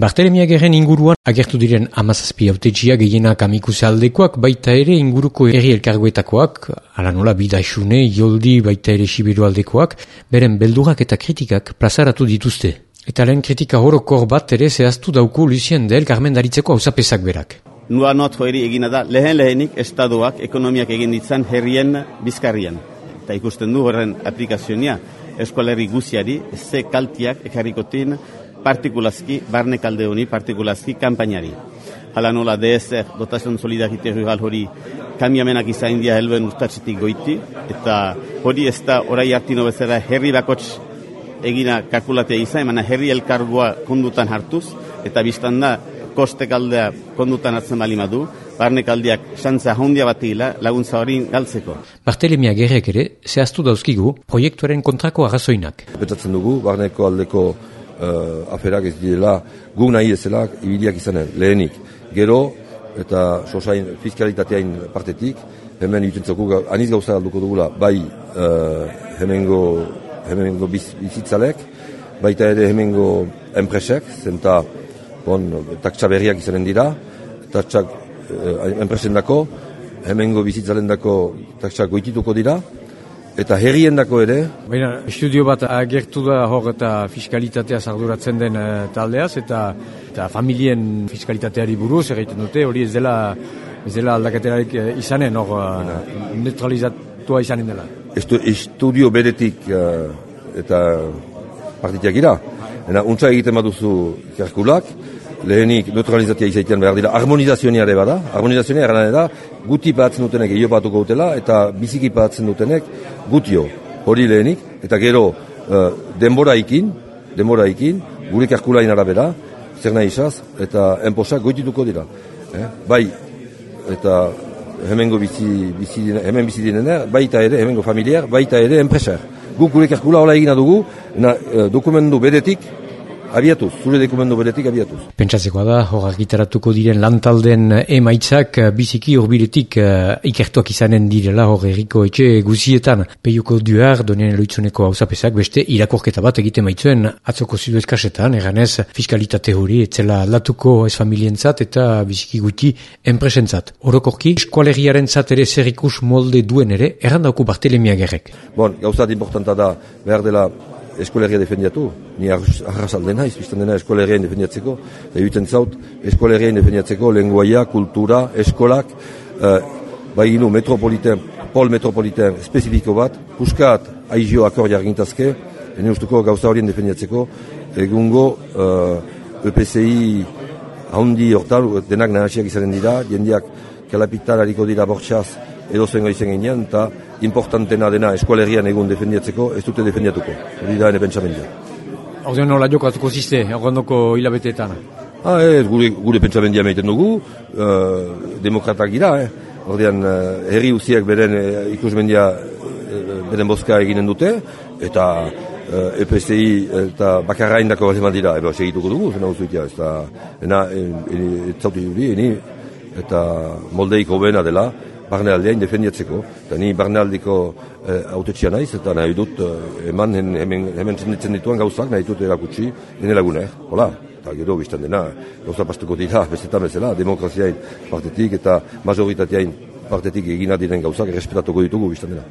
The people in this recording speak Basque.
Bartelemia gerren inguruan agertu diren amazazpi autetxia gehienak amikuse aldekoak baita ere inguruko herri elkargoetakoak, ala nola bidaxune, joldi baita ere sibiru aldekoak, beren beldurak eta kritikak plazaratu dituzte. Eta lehen kritika horokor bat ere zehaztu dauku Lucien del Carmen Daritzeko hausapesak berak. Nua not joeri egina da, lehen lehenik estadoak ekonomiak egin ditzan herrien bizkarrian. Eta ikusten du horren aplikazionia eskolerri guziari, ze kaltiak ekarrikotin partikulazki, barne kalde honi, partikulazki kampainari. Hala nola DSR, dotazion solidarite rural hori, kamiamenak izain dia helben ustatzetik goiti, eta hori ez da orai hartino bezala herri bakots egina kalkulatea izan, emana herri elkargoa kondutan hartuz, eta biztan da, koste kaldea kondutan hartzen bali madu, barne kaldiak xantza hondia bat laguntza hori galtzeko. Bartelemia gerrek ere, zehaztu dauzkigu, proiektuaren kontrako arrazoinak. Betatzen dugu, barneko aldeko uh, aferak ez direla gu nahi ezela ibiliak izanen, lehenik. Gero, eta sosain fiskalitateain partetik, hemen itentzoko aniz gauza alduko dugula, bai uh, hemengo, hemengo biz, bizitzalek, baita ere hemengo enpresek, zenta bon, taktsa berriak izanen dira, taktsak uh, enpresen dako, hemengo bizitzalen dako taktsak goitituko dira, Eta herrien dako ere? Baina, estudio bat agertu da hor eta fiskalitatea zarduratzen den uh, taldeaz, eta, eta familien fiskalitateari buruz egiten dute, hori ez dela, ez dela aldaketerarik uh, izanen, hor uh, neutralizatua izanen dela. Estu, estudio beretik eta partitiak gira. Ena, untsa egiten baduzu ikerkulak, lehenik neutralizatia izaitean behar dira, harmonizazioa ere bada, harmonizazioa ere da, guti patzen dutenek eio batuko dutela, eta biziki patzen dutenek gutio, hori lehenik, eta gero uh, denbora ikin, denbora ikin, gure karkulain arabera, zer nahi izaz, eta enposak goitituko dira. Eh? Bai, eta hemengo bizi, bizi hemen bizi dinena, baita ere, hemengo familiar, baita ere, enpreser. Guk gure karkula hola egina dugu, na, uh, dokumentu beretik, abiatuz, zure dokumendu beretik abiatuz. Pentsatzekoa da, hor gitaratuko diren lantalden emaitzak eh, biziki horbiletik uh, ikertuak izanen direla hor erriko etxe guzietan. Peiuko duar, donien eloitzuneko hausapesak, beste irakorketa bat egite maitzuen atzoko zidu eskasetan, eranez fiskalitate hori etzela aldatuko ez familientzat eta biziki guti enpresentzat. Orokorki, eskualeriaren zat ere zer ikus molde duen ere, errandauku Bartelemia gerrek. Bon, gauzat importanta da, behar dela eskolegia defendiatu, ni arrasalde naiz, bizten dena eskolegia defendiatzeko, egiten zaut, eskolegia defendiatzeko, lenguaia, kultura, eskolak, uh, bai inu metropoliten, pol metropoliten espezifiko bat, puskat aizio akor jargintazke, ene ustuko gauza horien defendiatzeko, egungo uh, eh, EPCI haundi hortan, denak nahasiak izanen dira, jendiak kalapitarariko dira bortxaz, edo zen gaizen ginean, eta importantena dena eskualerian egun defendiatzeko, ez dute defendiatuko. Hori da ene pentsamendia. Horten nola jokatuko ziste, horrendoko hilabeteetan? Ah, ez, gure, gure pentsamendia meiten dugu, uh, demokratak gira, eh? Ordean, uh, herri uziak beren uh, ikusmendia beren boska eginen dute, eta uh, EPSI eta bakarra indako bat dira, eba, segituko dugu, zena uzuitia, ez da, ena, ez zautu juri, eni, eta moldeik hobena dela, barnealdean defendiatzeko. Eta ni barnealdiko eh, autetxia naiz, eta nahi dut eh, eman hemen, hemen zenditzen dituan gauzak, nahi dut erakutsi, hene lagune, hola. Eta gero biztan dena, gauza pastuko dira, bezetan bezala, demokraziain partetik eta majoritateain partetik egina diren gauzak, respetatuko ditugu biztan dena.